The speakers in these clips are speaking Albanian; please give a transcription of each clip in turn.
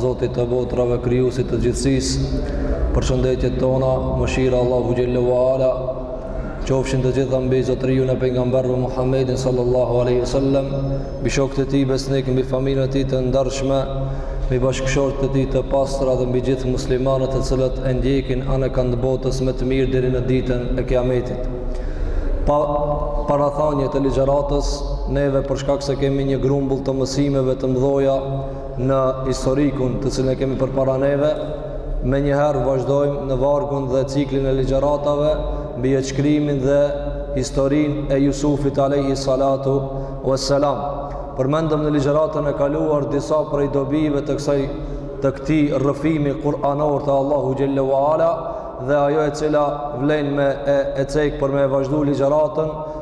Zotit të botërave krijuesit të gjithësisë përshëndetjet tona mëshira e Allahut xhallahu ala qofshin të gjitha mbi zotëriun e pejgamberëve Muhammedin sallallahu alaihi wasallam mbi shokët e tij besnikë mbi familjen e tij të ndershme mbi bashkëshortet e tij të pastra dhe mbi gjithë muslimanët të cilët e ndjekin anekënd botës me të mirë deri në ditën e kiametit pa parathanie të ligjëratës neve për shkak se kemi një grumbull të mësimeve të mdhaja në historikun të cilën e kemi përpara neve, menjëherë vazhdojmë në vargun dhe ciklin e ligjëratave mbi jetëshkrimin dhe historinë e Jusufit Alejhi Salatu Veselam. Përmendëm në ligjëratën e kaluar disa prej dobive të kësaj të këtij rrëfimi kuranor të Allahu xhelle ala dhe ajo e cila vlen me e, e cekë për me e vazhdu ligjëratën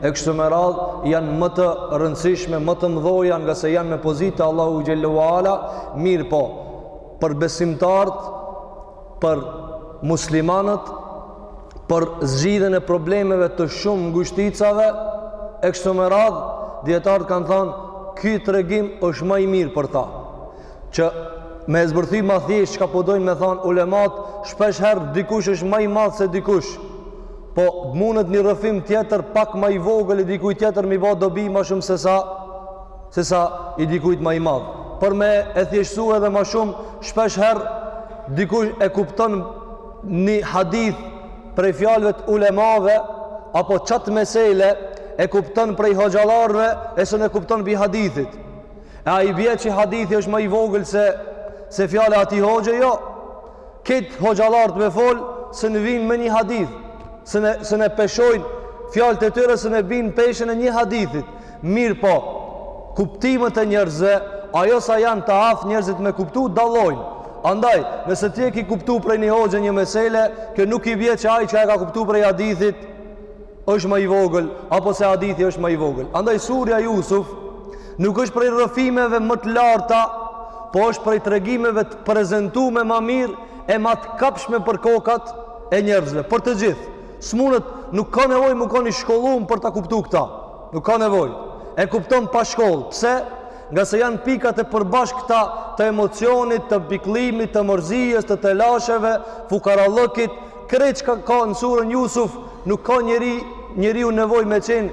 e kështu me radhë janë më të rëndësishme, më të mdhaja ngase janë me pozitë te Allahu xhallahu ala, mirëpo për besimtarët, për muslimanët, për zgjidhjen e problemeve të shumë ngushticave, e kështu me radhë dijetarët kanë thanë ky tregim është ma i mirë për ta. Që me e zbërthy ma thjesht çka po dojnë me thanë ulematë, shpeshherë dikush është ma i madh se dikush. Po mundet një rrëfim tjetër pak ma i vogël i dikujt tjetër m'i ba dobi ma shumë sesa, sesa i dikujt ma i madh. Për me e thjeshtu edhe ma shumë, shpeshherë dikush e kupton një hadith prej fjalëve të ulemave, apo qat mesele e kupton prej hoxhallarëve e s'un e kupton prej hadithit. E a i bjen që hadithi është ma i vogël se, se fjala e atij hoxhe, jo. Krejt hoxhallarët me folë, s'un vijnë me një hadith, s'un e, s'un e peshojnë fjalët e tyre, s'un e bijnë peshën e një hadithit. Mirëpo, kuptimët e njerëzve, ajo sa janë të aftë njerëzit me kuptu, dallojnë. Andaj, nëse ti e ki kuptu prej një hoxhe një mesele, kjo nuk i bjen që ai që e ka kuptu prej hadithit, është ma i vogël apo se hadithi është ma i vogël. Andaj surja Jusuf nuk është prej rrëfimeve më të larta, po është prej tregimeve të prezantume ma mirë e ma të kapshme për kokat e njerëzve, për të gjithë. S'munet nuk ka nevojë me kon i shkollum për ta kuptu këta. Nuk ka nevojë. E kupton pa shkollë. Pse? Ngase janë pikat e përbashkëta të emocionit, të pikëllimit, të mërzisë, të telasheve, fukarallëkit, Krejt çka ka në surën Jusuf nuk ka njeri njeriu nevojë me qenë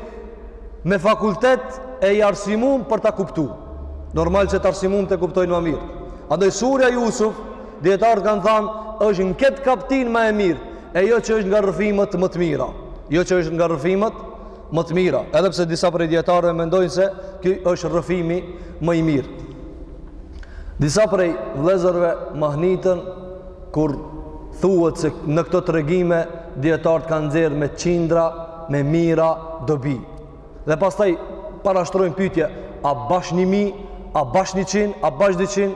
me fakultet e i arsimum për ta kuptu. Normal që të arsimumt e kuptojnë ma mirë. Andaj surja Jusuf, dijetarët kanë thanë, është në këtë kaptinë ma e mirë, e jo që është nga rrëfimet më të mira. Jo që është nga rrëfimet më të mira, edhe pse disa prej dijetarëve mendojnë se ky është rrëfimi më i mirë. Disa prej vëllezërve mahnitën kur thuhet se në këto tregime dijetarët kanë nxjerrë me qindra, me mijëra dobi. Dhe pastaj parashtrojnë pyetje, a bash 1000, a bash 100, a bash 200?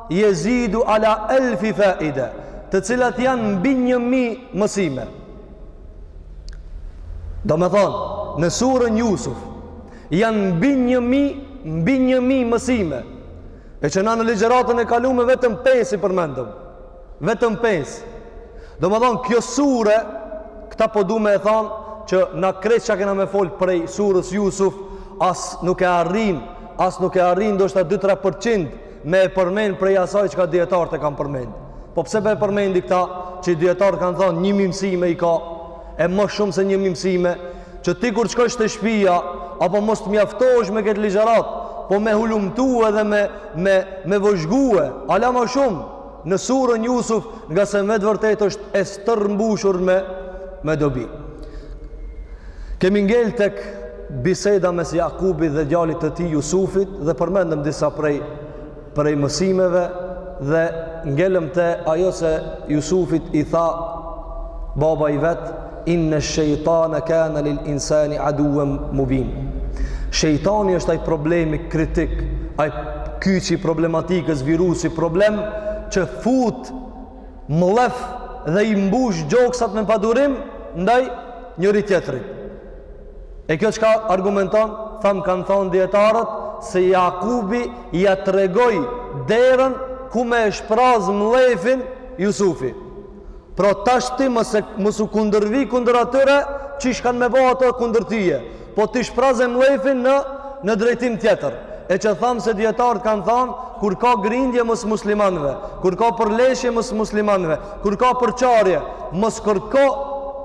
Jezidu ala elfi faide, të cilat janë mbi një mijë mësime. Domethënë, në surën Jusuf, janë mbi një mijë, mbi një mijë mësime. E që na në ligjeratën e kalume vetëm pesi përmendëm. Vetëm pesë. Domethënë, kjo surë, këta po du me e thanë, që na krejt çka kena me folë prej surës Jusuf, as nuk e arrin, as nuk e arrin, ndoshta 2-3%, me e përmend prej asaj çka dijetarët e kanë përmend. Po pse po e përmendi këta që dijetarët kanë thanë një mijë mësime i ka e ma shumë se një mijë mësime që ti kur shkosh te shpija apo mos të mjaftohesh me këtë ligjëratë, po me hulumtue dhe me me me vëzhgue, ala ma shumë. Në surën Jusuf, ngase me të vërtetë është e stërmbushur me, me dobi. Kemi ngel tek biseda mes Jakubit dhe djalit të tij Jusufit dhe përmendëm disa prej prej mësimeve dhe ngelëm te ajo se Jusufit i tha baba i vet Inna shejtane kane lil insani aduwem mubin. Shejtani është ai problemi kritik, ai kyçi i problematikës, virusi problem që fut mllef dhe i mbush gjoksat me padurim ndaj njëri-tjetrit. E kjo çka argumenton, thamë kanë thanë dijetarët se Jakubi ia tregoi derën ku me e shpraz mllefin Jusufi. Pra tash ti mos e mos u kundërvi kundër atyre që kanë me bo ato kundër tyje. Po ti shpraze mllefin në në drejtim tjetër. E që thamë se dijetarët kanë thanë, kur ka grindje mes muslimanve, kur ka përleshje mes muslimanve, kur ka përçarje, mos kërko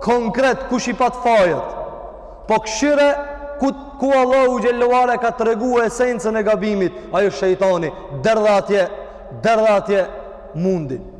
konkret kush i pat fajët. Po kqyre, ku, ku Allahu xhel-le ue ala ka tregue esencën e gabimit, ajo shëjtani, derdhe atje, derdhe atje mundin.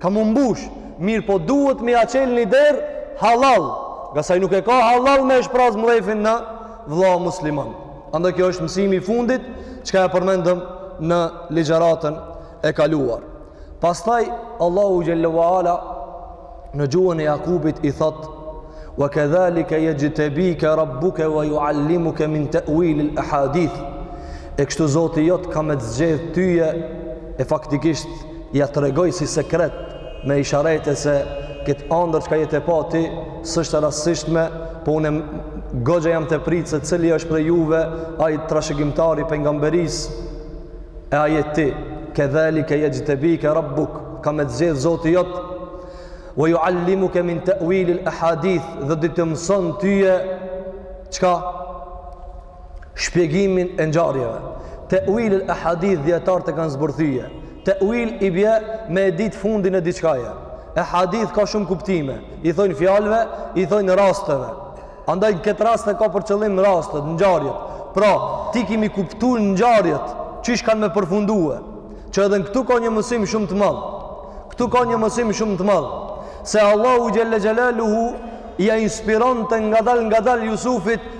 Ka m'u mbush, mirë po duhet me ia çel një derë hallall, ngase ai nuk e ka hallall me e shpraz mllefin në vla musliman. Andaj kjo është mësimi i fundit, çka e përmendëm në ligjeratën e kaluar. Pastaj, Allahu xhel-le ue ala në gjuhën e Jakubit i thotë, wa kedhalike jexhtebike rabbuke wa juallimuke min teuilil ehadith, e kështu zoti jot ka me të zgjedh tyje e faktikisht ja tregoi si sekret me isharete se këtë andërr çka je t'e pa ti s'është e rastësishme po unë goxha jam tu prit se cili është prej juve ai trashëgimtari i pejgamberisë e ai je ti kedhalike jexhtebike rabbuk ka me të zgjedh zoti jot ue juallimuke min te'uilil ehadith dhe do të mëson tyje çka shpjegimin e ngjarjeve. Te'uil ehadith dijetarët e kanë zbërthye. Te'uil i bje me e ditë fundin e diçkaje. Ehadith ka shumë kuptime. I thojnë fjalve, i thojnë rasteve. Andaj në këtë rast e ka për qëllim rastet, ngjarjet. Pra, ti ki me i kuptu ngjarjet, qysh kanë me përfundue. Që edhe këtu ka një mësim shumë të madh. Këtu ka një mësim shumë të madh. Se Allahu Xhelle Xhelaluhu ia inspironte ngadal ngadal Jusufit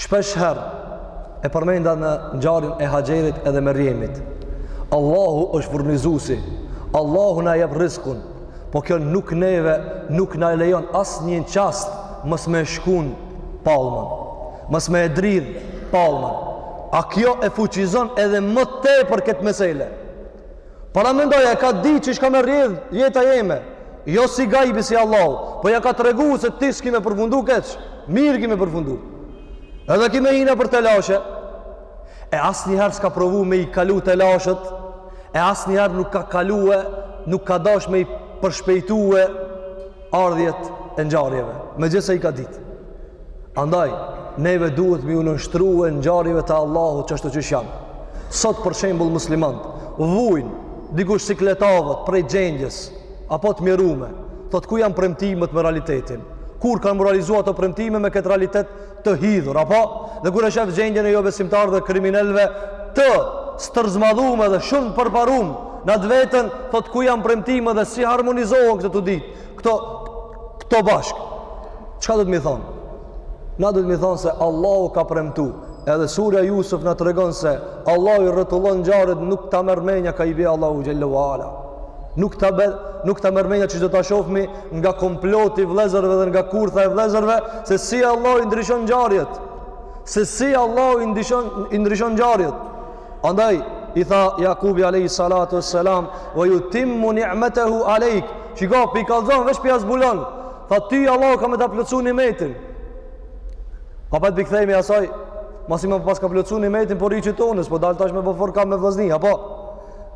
Shpesh herë e përmenda në ngjarjen e Haxherit edhe Merjemit. Allahu është furnizuesi. Allahu na jep rrizkun. Po kjo nuk neve nuk na lejon asnjë çast mos me e shkun palmën. Mos me e dridh palmën. A kjo e fuqizon edhe më tepër këtë mesele? Paramendoje e ka ditë qysh ka me rrjedh jeta jeme. Jo si gajbi si Allahu, po ja ka tregu se ti s'ki me përfundu keq, mirë ki me përfundu. Edhe ki me hi nëpër telashe, e asnjëherë s'ka provu me i kalu telashet, e asnjëherë nuk ka kalu e nuk ka dash me i përshpejtue ardhjet e ngjarjeve, megjithëse i ka ditë. Andaj, neve duhet me ju nënshtrue ngjarjeve të Allahut qashtu qysh janë. Sot për shembul muslimanët, vujnë, dikush sikletavet prej gjendjes, apo të mjerume, thot ku janë premtimet me realitetin. Kur kanë me u realizua ato premtime me këtë realitet të hidhur, apo? Dhe kur e shef gjendjen e jobesimtarëve dhe kriminelve të stërzmadhume dhe shumë të përparume, në atë veten, thot ku janë premtimet dhe si harmonizohen këto të dyjat. Këto Këto bashk. Çka do të më thon? Na duhet me i thon se Allahu ka premtu. Edhe surja Jusuf na tregon se Allahu i rrotullon ngjarjet, nuk ta merr menja ka i bje Allahu xhelle ue ala. Nuk ta be, nuk ta merr menja që do ta shofmi nga komploti i vëllezërve dhe nga kurtha e vëllezërve se si Allahu i ndryshon ngjarjet. Se si Allahu i ndryshon i ndryshon ngjarjet. Andaj i tha Jakubi alayhi salatu wassalam, "Wa yutimmu ni'matahu alayk." Shiko, pi kallzon veç pi a zbulon. Tha ty Allahu ka me ta plotësuar nimetin. Pa pa të kthejmë asaj, masi ma paska plotësuar nimetin por i çitonës, po dal tash me bo forca me vllazni, apo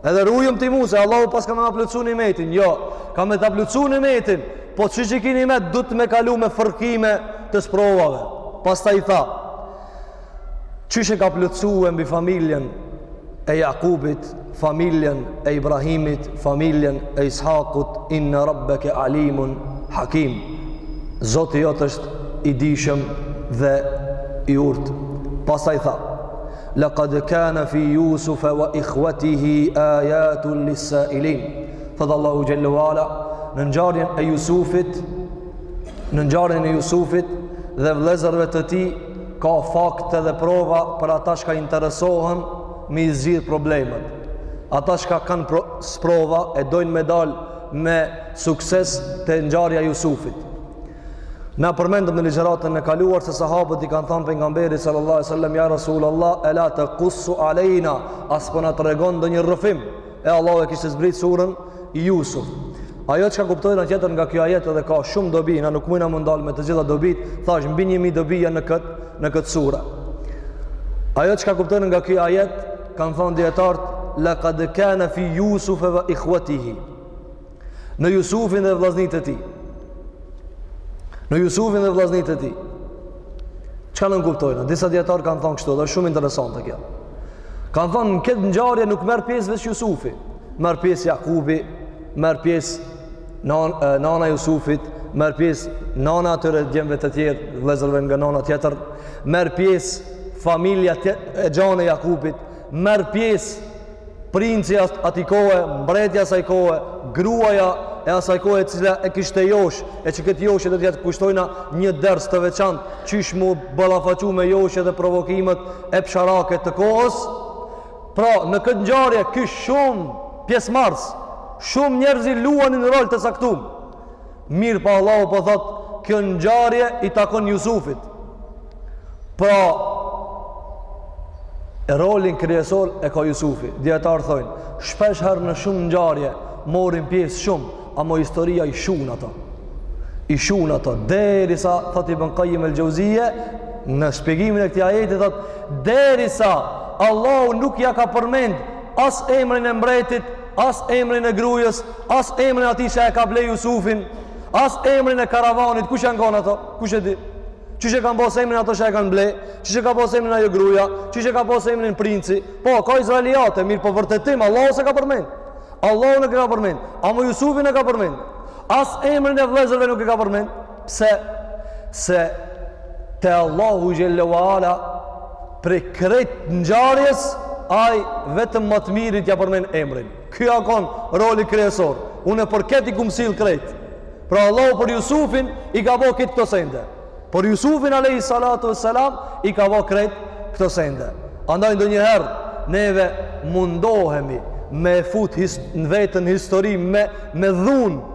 edhe rujëm ti mua se Allahu paska me ma plotësuar nimetin. Jo, ka me ta plotësuar nimetin, po qysh e kini me duhet me kalu me fërkime të sprovave. Pastaj i tha, Qysh e ka plotësue mbi familjen e Jakubit, familjen e Ibrahimit, familjen e Ishakut, inna rabbeke alimun hakim. Zoti jot është i dijshëm dhe i urtë. Pastaj tha: Laqad kana fi Yusuf wa ikhwatihi ayatun lis-sa'ilin. Thotë Allahu xhel-le ve ala në ngjarjen e Jusufit, në ngjarjen e Jusufit dhe vëllezërve të tij ka fakte dhe prova për ata çka interesohen me i zgjidh problemet. Ata çka kanë pro, sprova e dojnë me dal me sukses te ngjarja e Jusufit. Na përmendëm në ligjëratën e kaluar se sahabët i kanë thanë Pejgamberit sallallahu alejhi ve sellem ja Rasulullah ela tekussu alejna a s'po na tregon ndonjë rrëfim E Allahu e kishte zbritë suren Jusuf. Ajo çka kuptojna tjetër nga ky ajet edhe ka shumë dobi, na nuk mujna m'u ndalë me të gjitha dobitë, thashë mbi një mijë dobi janë në këtë, në këtë sure. Ajo çka kuptojna nga ky ajet, kanë thonë dijetarët, lekad kane fi Jusufe ve ikhvetihi. në Jusufin dhe vllaznit e tij. Në Jusufin dhe vllaznit e tij. Çka nënkuptojna? Disa dijetarë kanë thënë kështu, dhe është shumë interesante kjo. Kanë thënë në këtë ngjarje nuk merr pjesë veç Jusufi, merr pjesë Jakubi, merr pjesë nana, nana e Jusufit, merr pjesë nana e atyre djemve të tjerë, vëllezërve nga nana tjetër, merr pjesë familja e gjanë e Jakubit, merr pjesë princi as atij kohe, mbreti i asaj kohe, gruaja e asaj kohe e cila e kishte joshë, e që kësaj joshje do t'ia kushtojna një ders të veçantë, qysh m'u ballafaqu me joshje dhe provokimet epsharake të kohës. Pra, në këtë ngjarje, kish shumë pjesëmarrës, shumë njerëz luanin rol të caktum, Mirëpo Allahu po thotë, kjo ngjarje i takon Jusufit. Pra, rolin kryesor e ka Jusufi. Dijetarët thojnë, shpeshherë në shumë ngjarje, marrin pjesë shumë, amo historia i shunë ato. I shunë ato. Derisa, thotë Ibn Kajim el-Xhevzije, në shpjegimin e këtij ajeti, thotë, derisa, Allahu nuk ia ka përmend as emrin e mbretit, as emrin e grues, as emrin e atij që e ka ble Jusufin, as emrin e karavanit, kush janë kon ato? Kush e di? Qysh e kanë pas emrin ato që e kanë ble? Qysh e ka pas emrin ajo gruaja? Qysh e ka pas emrin princi? Po, ka izraeliate, mirëpo vërtetim Allahu s'e ka përmend. Allahu nuk e ka përmend, amo Jusufin e ka përmend. As emrin e vëllezërve nuk e ka përmend. Pse? Se te Allahu xhelle ue ala prej krejt ngjarjes ai vetëm ma të mirit ia përmen emrin. Ky a kon roli kryesor. Unë për këtë i kam sjell krejt. Pra Allahu për Jusufin i ka bo këtë këto sende. Për Jusufin alayhi salatu wassalam i ka bo krejt këto sende. Andaj ndonjëherë neve mundohemi me fut his, në vetën histori me me dhunë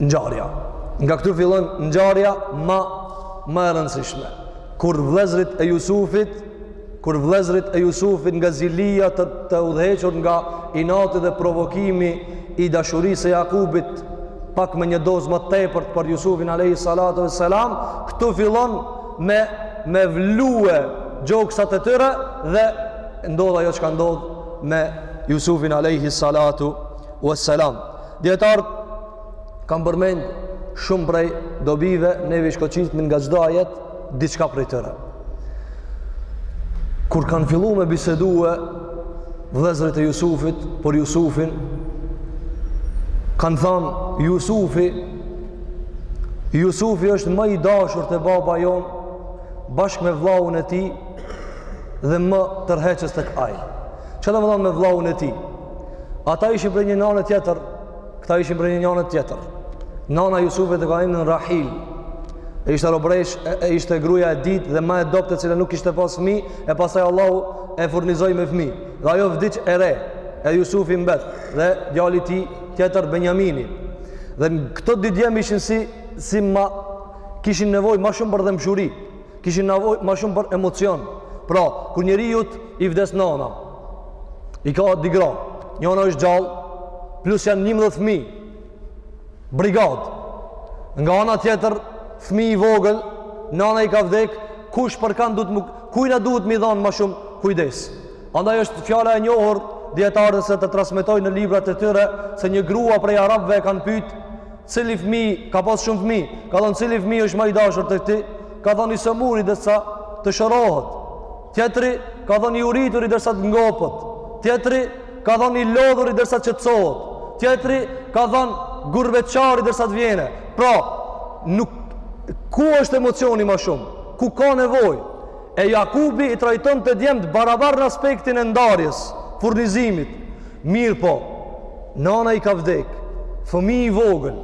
ngjarja. Nga këtu fillon ngjarja ma ma e rëndësishme. Kur vëllezërit e Jusufit, kur vëllezërit e Jusufit nga zilia të, të udhëhequr nga inati dhe provokimi i dashurisë së Jakubit pak me një dozë më tepërt për Jusufin alayhi salatu vesselam, këtu fillon me me vlue gjoksat e tyre dhe ndodh ajo çka ndodh me Jusufin alayhi salatu Wassalam. Dijetarët kanë përmend shumë prej dobive ne i shkoqitmi nga çdo ajet diçka prej tyre. Kur kanë filluar me bisedue vëllezërit e Jusufit për Jusufin, kanë thanë Jusufi Jusufi është ma i dashur te baba jonë bashkë me vllaun e tij dhe më tërheqës tek ai. Çka domethonë me vllaun e tij? Ata ishin prej një nane tjetër, këta ishin prej një nane tjetër. Nana e Jusufit e ka emnin Rahil, e ishte robreshë, e, e ishte gruja e dytë dhe ma e dobët e cila nuk kishte pas fmi, e pastaj Allahu e furnizoi me fmi. Dhe ajo vdiq e re, e Jusufi mbet, dhe djali i tij tjetër Benjamini. Dhe këto dy djem ishin si, si ma, kishin nevojë ma shumë për dhembshuri. Kishin nevojë ma shumë për emocion. Pra, kur njeriut i vdes nana, i ka dy gra, njana është gjallë, plus janë 11 fëmijë. Brigadë. Nga ana tjetër, fëmijë i vogël, nana i ka vdek, kush për kanë duhet me, kujna duhet me i dhan ma shumë kujdes. Andaj është fjala e njohur e dijetarëve se të transmetojnë në librat e tyre se një grua prej arabëve e kanë pyet Cili fëmijë, ka pas shumë fëmijë, ka thonë cili fëmijë është ma i dashur te ti? Ka thonë i sëmuri derisa të shërohet. Tjetri ka thonë i urituri derisa të ngopet. Tjetri ka thonë i lodhuri derisa të qetësohet. Tjetri ka thonë gurbetçari derisa të vjene. Pra, nuk ku është emocioni ma shumë? Ku ka nevojë? E Jakubi i trajtonte djemtë barabar në aspektin e ndarjes, furnizimit. Mirëpo, nana i ka vdek, fëmijë i vogël,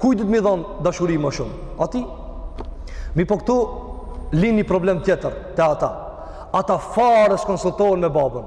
kujt duhet me i dhonë dashuri ma shumë? Atij. Mirëpo këtu lindi problem tjetër te ata. Ata fare s' konsultohen me babën.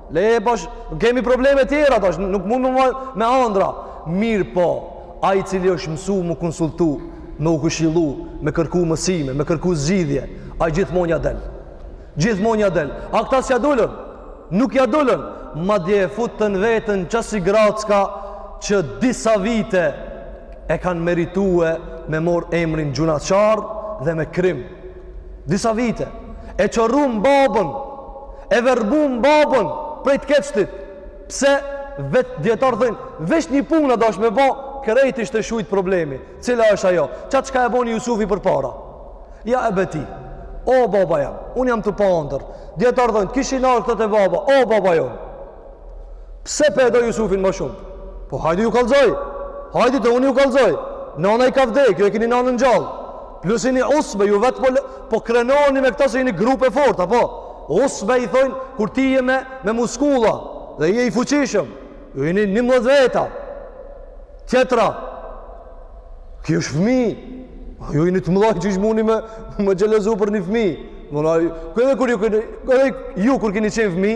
Le bash, kemi probleme tjera tash, nuk mund m'u marrë me andrra. Mirëpo, ai i cili është mësu me u konsultu, me u këshilu, me kërku mësime, me kërku zgjidhje, ai gjithmonë ja del. Gjithmonë ja del. A këta s'ja dulën? Nuk ja dulën. Madje e futën veten qasi gracka që disa vite e kanë meritue me mor emrin gjynahqarë dhe me krim. disa vite e qorrun babën e verbun babën prej të keqtit pse vet dijetarët thojnë veç një punë u dashtë me ba krejt ishte shujt problemi cila është ajo qat çka e boni Jusufi përpara ja ebeti o baba jam unë jam tu pa andërr dijetarët thojnë kishin ardhur te baba o baba jam Pse pe do Jusufin ma shumë? Po hajde ju kallzoj. Hajde te unë ju kallzoj. Nana i ka vdek, ju e kini nanën gjallë. Plus jeni usbe, ju vetë po, po krenoni me këta se jeni grup i fortë, apo? Usbe i thojnë, kur ti je me, me muskula, dhe je i fuqishëm, ju jeni njëmbëdhjetë veta. Tjetra, ky është fmi, ju jeni të mëdhaj qysh muni me, me xhelozu për një fmi. Mëna, edhe kur ju, edhe ju kur kini qenë fmi,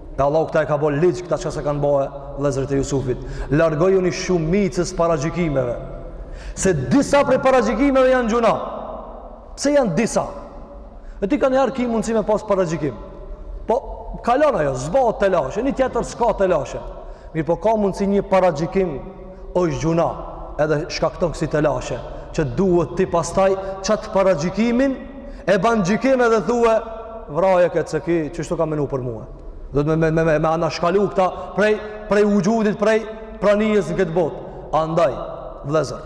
E Allahu këta e ka bo ligj, këta çka s'e kanë bo vëllezërit e Jusufit. Largojuni shumicës së paragjykimeve. Se disa prej paragjykimeve janë gjynah. Pse janë disa. E ti kanjëherë ki mundësi me pasë paragjykim. Po, kalon ajo, s'bohet telashe, një tjetër s'ka telashe. Mirëpo, ka mundësi një paragjykim është gjynah edhe shkakton kësi telashe që duhet ti pastaj qatë paragjykimin e ban gjykim edhe thue vraje këtë se ky qështu ka menu për mue duhet me, me, me, me, me anashkalu këta prej, prej vuxhudit prej pranisë në këtë botë andaj vllezër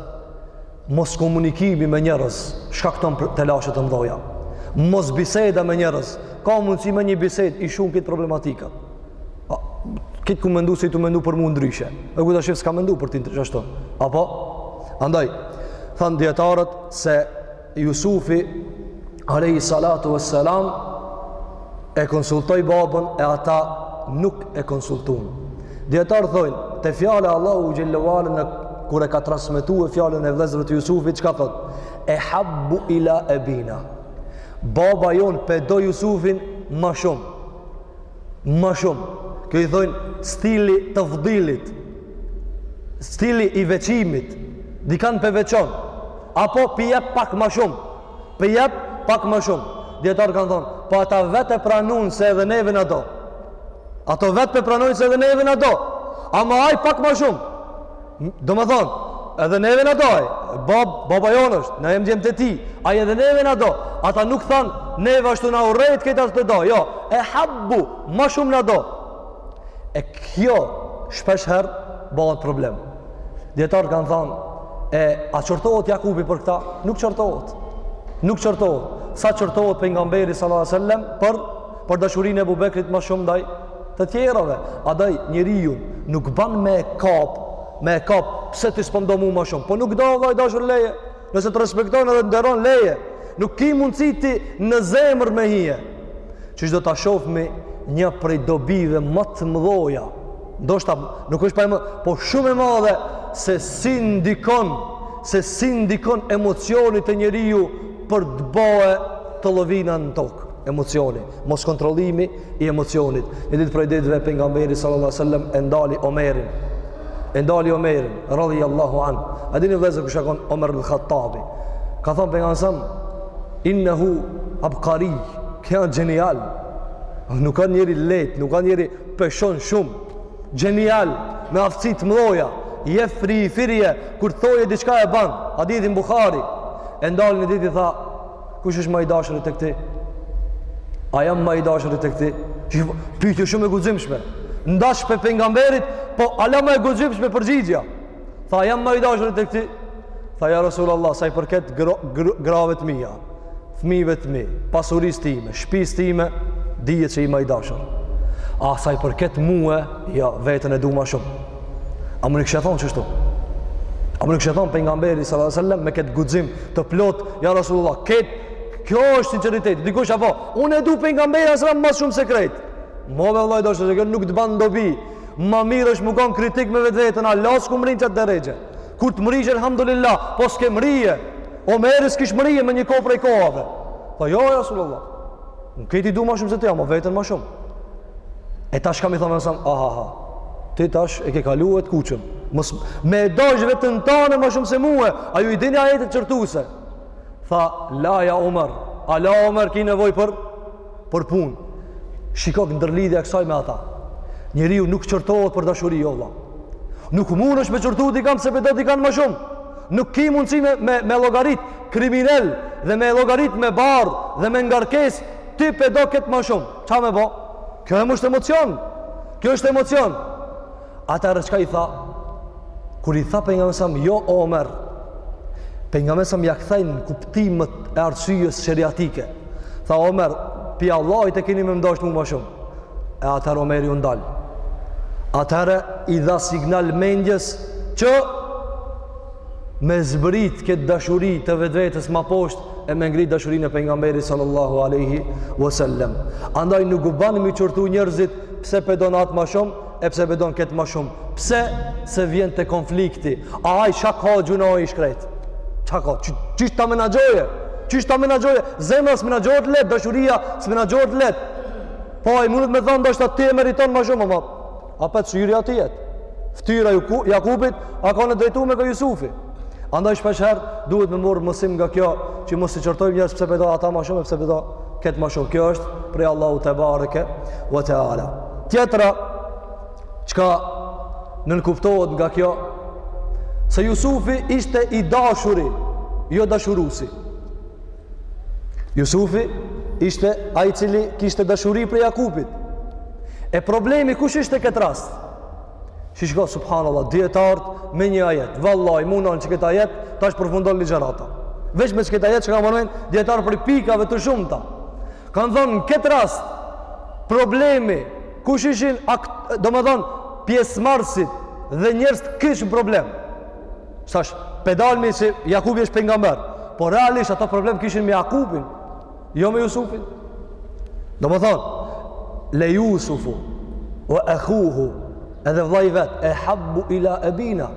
moskomunikimi me njerëz shkakton telashe të mdhoja mosbiseda me njerëz ka mundësi me një bisedë i shu kët problematika Ke ti ke mendu se ai tu mendu për mu ndryshe. E kur ta shef s'ka mendu për ti ndryshe. Ashtu. Apo? Andaj, thanë dijetarët se Jusufi, alejhi salatu ve selam, e konsultoi babën e ata nuk e konsultun. Dijetarët thojnë, te fjala e Allahut xhel-le ve ala kur e ka transmetue fjalën e vllezërve të Jusufit, çka thotë? Ehabbu ila ebina. Baba jonë pe do Jusufin ma shumë ma shumë. Kjo i thojnë stili tefdilit, stili i veçimit, dikan pe veçon, apo pi jep pak ma shumë, pi jep pak ma shumë. Dijetarët kanë thonë, po ata vetë e pranun se edhe neve na do. Ato vetë pe pranojnë se edhe neve na do. Ama ai pak ma shumë. Domethënë, edhe neve na do, bab, baba jonë është, na jem djemtë e tij, ai edhe neve na do, ata nuk thanë, neve është tu na urrejt, këta të do, jo, ehabbu, ma shumë na do. E kjo, shpesh herë, bëhet problem. Dijetarët kanë thanë, e a qortohet Jakubi për këta? Nuk qortohet. Nuk qortohet. Sa qortohet pejgamberi, sallallahu a sellem, për, për dashurinë e Ebu Bekrit ma shumë ndaj, të tjerëve. Andaj njeriu nuk bën me e kap, me e kap, pse ti s'po m'do mua më shumë? Po nuk do vlla i dashur, leje. Nëse të respekton edhe nderon leje, nuk ke mundësi ti në zemër me hi. Që, ç'do ta shohmi një prej dobive më të mëdha. Ndoshta nuk është pa më, po shumë e madhe se si ndikon, se si ndikon emocioni te njeriu për të bo tollovina në tokë. emocioni, mos kontrollimi i emocionit. Një ditë prej ditëve pejgamberi sallallahu alajhi wasallam e ndali Omerin. E ndali Omerin radhiyallahu an. A dini vëllezër kush u kon Omer ibn Khattabi? Ka thënë pejgamberi sallallahu alajhi wasallam innehu abqari, ky është gjenial. Nuk ka njeri i lehtë, nuk ka njeri peshon shumë. Gjenial, me aftësi të mëdha. Jefri firje kur thoje diçka e bën. Hadithi në Buhari. E ndali një ditë i tha Kush është më i dashuri tek ti? A jam më i dashuri tek ti? Pyetje shumë e guximshme. Ndash pej pejgamberit, po ala më e guximshme përgjigja. Tha jam më i dashuri tek ti? Tha ja Rasulullah, sa i përket gro, gro, grave të mia, fëmijëve të mi, pasurisë time, shtëpisë time, dije që je më i dashur. A sa i përket mua, jo, veten e dua më shumë. A mun dikush thon qështu? A mun dikush thon pejgamberit s.a.s. me këtë guxim të plotë, ja Rasulullah, këtë, kjo është sinceritet, dikush a po, unë e du pejgamberin s.a.s. ma shumë se krejt. More vëlla i dashtë, kjo nuk të ban dobi, ma mirë është me kanë kritik me vetveten, ala s'ke mrri n'qat derexhe. Kur të mrrijsh elhamdulillah, po s'ke mrri, Omeri s'kish mrri me një kohë prej kohëve. Po ja Rasulullah, në këtë i du ma shumë se ti, ama veten ma shumë. E tash ka me i thonë s.a.s., aha, aha, ti tash e ke kalu n'të kuqen. Mos, me e dash veten tane më shumë se mue, a ju i dini ajetet qortuese. Tha, la ja Omer, ala Omer ki nevojë për, për punë. Shiko ku ndërlidhja e kësaj me ata. Njeriu nuk qortohet për dashuri, jo vlla. Nuk mundesh me qortu dikan se pe do dikan më shumë. Nuk ki mundësi me, me, me llogarit kriminel dhe me llogarit me barrë dhe me ngarkesë, ti pe do këtë më shumë. Qa me bo? Kjo hem është emocion. Kjo është emocion. Atëherë çka i tha? Kur i tha pejgamberi alejhi selam, jo o Omer, pejgamberi alejhi selam ia kthen në kuptimet e arsyes sheriatike. Tha Omer, pi Allahit e keni me m'dashtë mu ma shumë. E atëherë Omeri u ndal. Atëherë i dha signal mendjes që me zbrit këtë dashuri të vetvetes ma poshtë e me ngrit dashurinë e pejgamberit sallallahu alejhi ve selem. Andaj nuk u ban m'i qortu njerëzit pse pe don atë ma shumë e pse pe don këtë ma shumë. Pse se vjen te konflikti. A ai çka ka gjynah i shkreti? Çka ka? Qysh ta menaxhojë? Qysh ta menaxhojë? Zemra s'menaxhohet lehtë, dashuria s'menaxhohet lehtë. Po ai mundet me thënë ndoshta ti e meriton ma shumë, apo? A pe kqyr atë ajet? Ftyra e Jakubit a kanë e drejtume ka Jusufi? Andaj shpesh herë duhet me marrë mësim nga kjo, që mos t'i qortojmë njerëzit pse pe do atë ma shumë e pse pe do këtë ma shumë. Kjo është prej Allahu tebareke ve teala. Tjetra, çka nënkuptohet nga kjo, se Jusufi ishte i dashuri, jo dashurusi. Jusufi ishte ai i cili kishte dashuri prej Jakubit. E problemi kush ishte këtë rast? Shiko subhanallah dijetarët me një ajet. Vallahi mun në qëkëtë ajet tash përfundon ligjërata. Veç me qëkëtë ajet që komentojnë dijetarët prej pikave të shumta. Kanë thënë në këtë rast problemi kush ishin domethën pjesëmarrësit dhe njerëzit kishin problem. Sash, pe dalmi se Jakubi është pejgamber, po realisht ato problem kishin me Jakubin, jo me Jusufin. Domethonë, le Jusufu ve ehuhu, edhe vllai i vet, ehabbu ila ebina,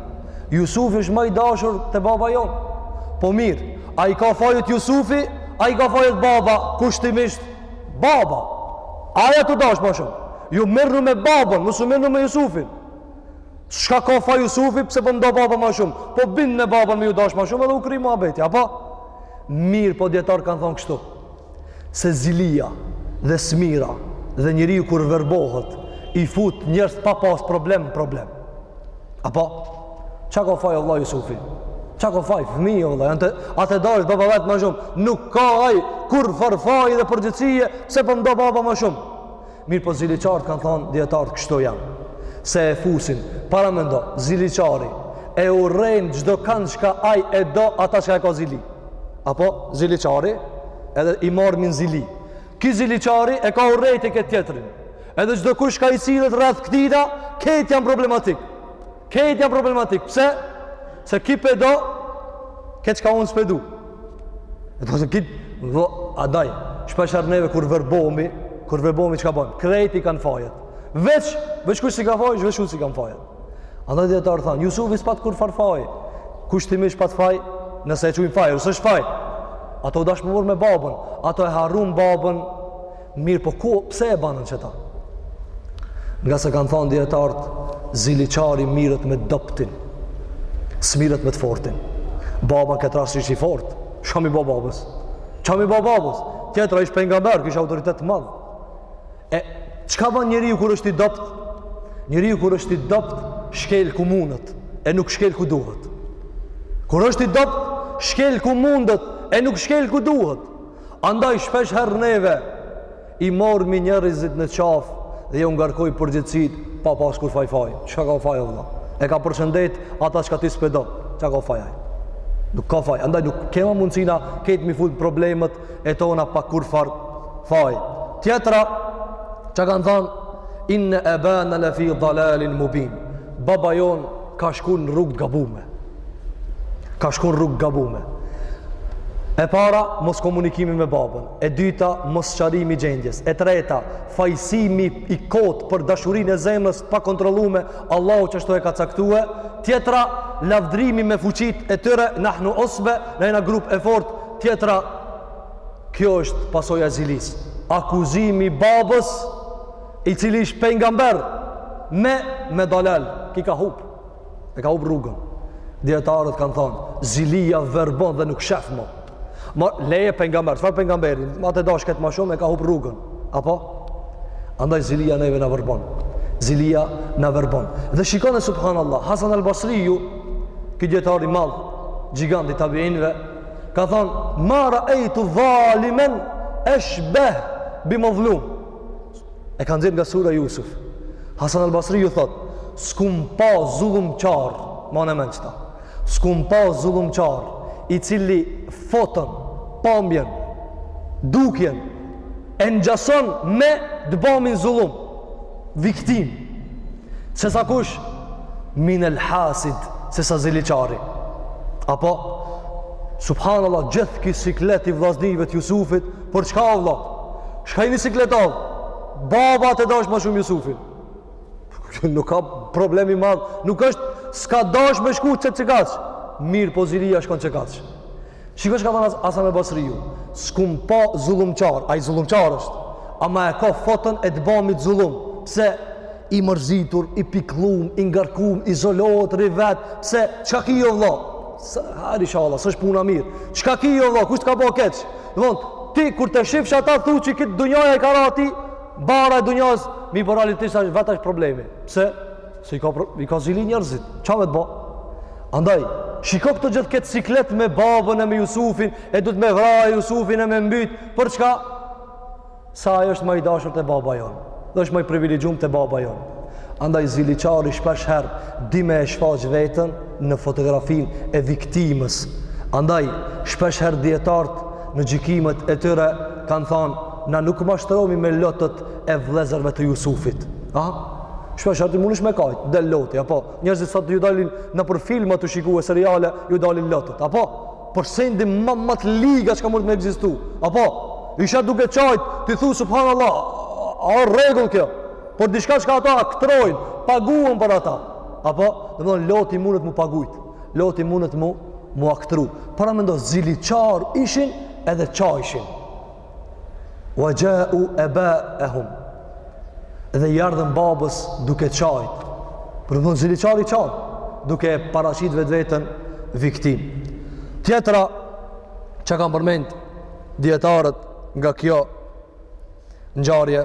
Jusufi është ma i dashur te baba jonë, po mirë, a i ka fajet Jusufi, a i ka fajet baba, kushtimisht, baba, ai a tu dashtë ma shumë, ju mirrnu me babën, mos u mirrnu me Jusufin, Çka ka faj Jusufi pse po m'do baba ma shumë? Po bindne babën me ju dashtë ma shumë edhe u kry muhabeti, apo? Mirë, po dijetarët kanë thonë kështu. Se zilia dhe smira dhe njeriu kur verbohet i fut njerëz pa pas problem, problem. Apo? Çka ka faj o vëlla Jusufi? Qa ka faj fëmija o vëlla, atë a tu e dashtë baba i vet ma shumë, nuk ka ai kurrfarë faji dhe përgjegjësie, pse po m'do baba ma shumë. Mirëpo ziliqarët kanë thënë dijetarët kështu janë se e fusin. Paramendo, ziliqari e urren çdokënd çka ai e do ata çka e ka zili. Apo ziliqari edhe i marrmi n'zili. Ky ziliqari e ka urrejtje këtë tjetrin. Edhe çdokush çka i sillet rreth këtida, këta janë problematikë. Kejt janë problematik, pse? Se ki pe do, këtë qka unë s'pe du. E të kit, vë, andaj, shpesh herë neve kur verbomi, kur verbomi qka banë, krejt i kanë fajet. Veç, veç kush s'i ka fajet, veç kush s'i kanë fajet. Andaj dijetarët thanë, Jusufi s'pat kurrfarë faj, kushtimisht pat faj, nëse e qujmë faj, nëse është faj, ato u dasht m'u marrë me babën, ato e harrun babën, Mirëpo ku, pse e banën qëta? Ngase kanë thanë dijetarët, ziliqari mirret me të dobtin, s'mirret me të fortin. Baba këtë rast ish i fortë, çka me i bo babës? Ça me i bo babës? Tjetra ish pejgamber, kish autoritet të madh. E, qka ban njeriu kur është i dobët? Njeriu kur është i dobët, shkel ku mundet, e nuk shkel ku duhet. Kur është i dobët, shkel ku mundet, e nuk shkel ku duhet. Andaj shpesh herë neve i marrmi njerëzit në qafë dhe ju ngarkoj përgjegjësitë pa pas kurrfarë faj. Qka ka faj o vlla? E ka përshëndet ata qka ti s'pe do. Qka ka faj ai? Nuk ka faj. Andaj nuk kema mundësi na kejt me i fut problemet e tona pa kurrfarë faj. Tjetra, qka kanë thanë, inne ebana lefi dalalin mubin. Baba jonë ka shku në rrugë gabume. Ka shku në rrugë gabume. E para, moskomunikimi me babën. E dyta, mossqarimi i gjendjes. E treta, fajsimi i kotë për dashurinë e zemrës pa kontrollume, Allahu qashtu e ka caktue. Tjetra, lavdrimi me fuqitë e tyre, nahnu usbe, na jena grup i fortë. Tjetra, kjo është pasoja e zilisë. Akuzimi i babës, i cili ish pejgamber me me dalal ki ka hup e ka hup rrugën dijetarët kanë thënë zilia verbon dhe nuk shef mo. A, leje pengamber, çfarë pengamberi? Ma të dash këtë ma shumë, e ka hup rrugën. Apo? Andaj zilia neve na verbon. Zilia na verbon. Dhe shikoni, subhanallah, Hasan al Basriu, ki dijetar i madh, gjiganti i tabiinëve, ka thonë, ma raejtu dhalimen, eshbeh, bi medhlum. e ka nxjerr nga sura Yusuf. Hasan al-Basriu thotë, s'kum pa zullumqar, mane mend qëta, s'kum pa zullumqar, i cili foton, pamjen, dukjen, e ngjason me të bamin zullum, viktim, se sa kush, min el hasid, se sa ziliqari. Apo, subhanallah, gjithë ki sikleti i vllaznive të Jusufit, Por çka o vëlla? Çka i në siklet? Baba të dash më shumë Jusufin. Nuk ka problem i madh. Nuk është s'ka dash me shku çet çkaç. Mir po zilia shkon çkaç. Shiko çka ka thënë Hasan Basriu. S'kam pa zullumçar, ai zullumçar është. Ama e ka foton e të bamit zullum. Pse i mërzitur, i pikllum, i ngarkum, izolohet, rri vet, pse, ça ki o vlla? Hajde inshallah, s'është puna mirë. Çka ki o vëlla, kush të ka bërë keq? Domthon, ti kur ta shifsh ata thu që këtë dunjaja i ka ra, ti barra e dunjas, mirëpo realisht vetë është problemi. Pse? Se i ka i ka zili njerëzit. Çka me të bë? Andaj, shiko këtë gjithë këtë siklet me babën e me Jusufin, e duhet me vra Jusufin e me mbyt, për çka? se ai është më i dashur te baba jonë dhe është më i privilegjum te baba jonë. Andaj ziliqari shpesh herë di me e shfaq veten në fotografinë e viktimës. Andaj shpesh herë dijetarët në gjykimet e tyre kanë thanë na nuk mashtrohemi me lotët e vëllezërve të Jusufit. A? Shpesh herë ti mundesh me kajt, del loti apo njerëzit sot ju dalin nëpër filma, ta shikosh seriale, ju dalin lotët apo? Por sende ma ma të liga çka mundet me ekzistu. Apo, i sheh duke qajt, ti thu, subhanallah, a o rregull kjo. Por diçka çka ata aktrojnë, paguhen për ata. Apo, domethënë, loti mundet mu pagujt. Loti mundet mu, mu aktru. Paramendo, ziliqar ishin edhe ça ishin. Wa ja'u aba'ahum. Dhe i ardhën babës duke çajt. Për me thënë ziliçari çan, duke paraqit vetveten viktimë. Tjetra çka kanë përmend dijetarët nga kjo ngjarje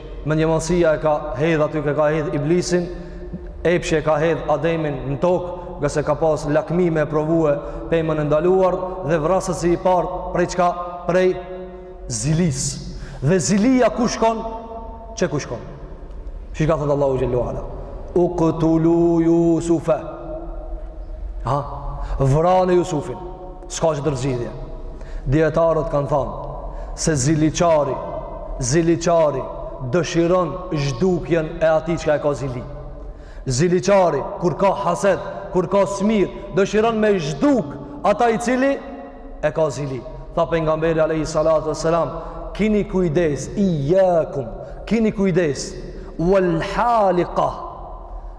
Mendjemadhësia e ka hedhë aty ke ka hedhë iblisin, epshi e ka hedhë Ademin në tokë, ngase ka pas lakmi me e provue pemën e ndaluar dhe vrasësi i parë prej çka prej zilisë. Dhe zilia ku shkon? Qe ku shkon? Çka thotë Allahu xhel-le ue ala? Uktulu Jusufe. Ha? Vrani Jusufin. S'ka qetër zgjidhje. Dijetarët kanë thanë se ziliqari, ziliqari dëshiron zhdukjen e atij çka e ka zili. Ziliqari, kur ka hased, kur ka smir, dëshiron me zhduk ata i cili e ka zili. Tha Pejgamberi alejhi salatu ue selam, kini kujdes, ijjakum, kini kujdes, u el halika,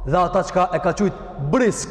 dhe ata çka e ka qujtë brisk,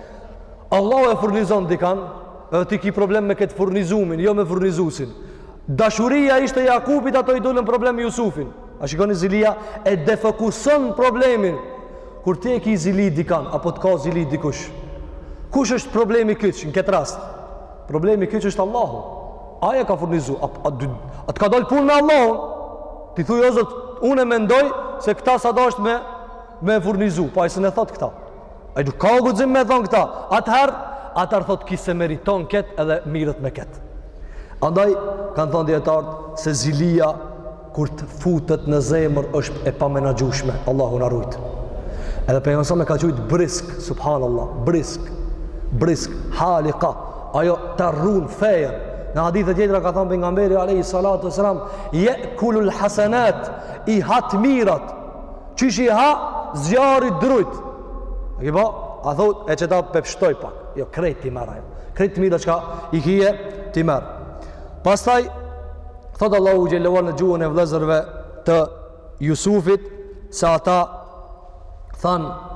Allahu e furnizon dikan, edhe ti ki problem me këtë furnizumin, jo me furnizusin. Dashuria ishte Jakubit, ato i dolën problem Jusufin. A shikoni zilia e defokuson problemin. Kur ti e ki zili dikan, apo të ka zili dikush, kush është problemi kyç në këtë rast? Problemi kyç është Allahu. Ai e ka furnizu, a, a, a, t'ka dalë punë me Allahun? Ti thuj, o zot, unë e mendoj se këta s'u dashtë me, me e furnizu, po ai s'un e thotë këta. Ai nuk ka guxim me thon këta. Atëherë, atëherë thotë ki s'e meriton kët edhe mirret me kët. Andaj kanë thënë dijetarët se zilia kur të futet në zemër është e pamenaxhueshme. Allahu na rujt. Edhe pejgamberi selam e ka qujt brisk, subhanallahu, brisk. Brisk, halika, ajo ta rrun fejën. Në hadithe tjetra ka thënë pejgamberi alayhi salatu wasalam, "Ya'kulul hasanat", i ha t'mirat. Qysh i ha zjarri drujt. A ki pa? A thot e qeta pe pshtoj pak. Jo, krejt t'i merr ai. Krejt të mira çka i kije t'i merr. Pastaj, thot Allahu xhele ue ala në gjuhën e vllezërve të Jusufit, se ata thanë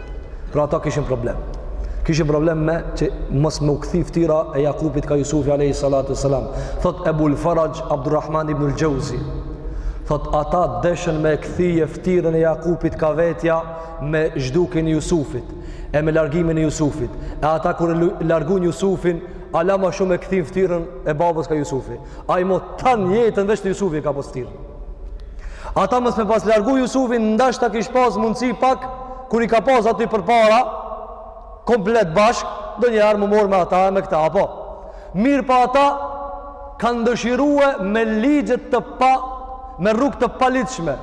Pra ata kishin problem. Kishin problem me që mos me u kthi ftira e Jakupit ka Jusufi alayhi salatu wasalam. Thot Abu al-Faraj Abdulrahman ibn al-Jauzi. Thot ata deshën me kthije ftirën e Jakupit ka vetja me zhdukjen e Jusufit e me largimin e Jusufit. E ata kur e largun Jusufin, hala më shumë e kthin ftirën e babës ka Jusufi. Ai mo tan jetën veç te Jusufi e ka pas ftirën. Ata mos me pas largu Jusufin, ndashta kish pas mundësi pak, kur i ka pas aty përpara, komplet bashk, donjëherë m'u mor me ata e me këta, apo? Mirëpo ata, kanë dëshirue me ligje të pa, me rrugë të paligjshme,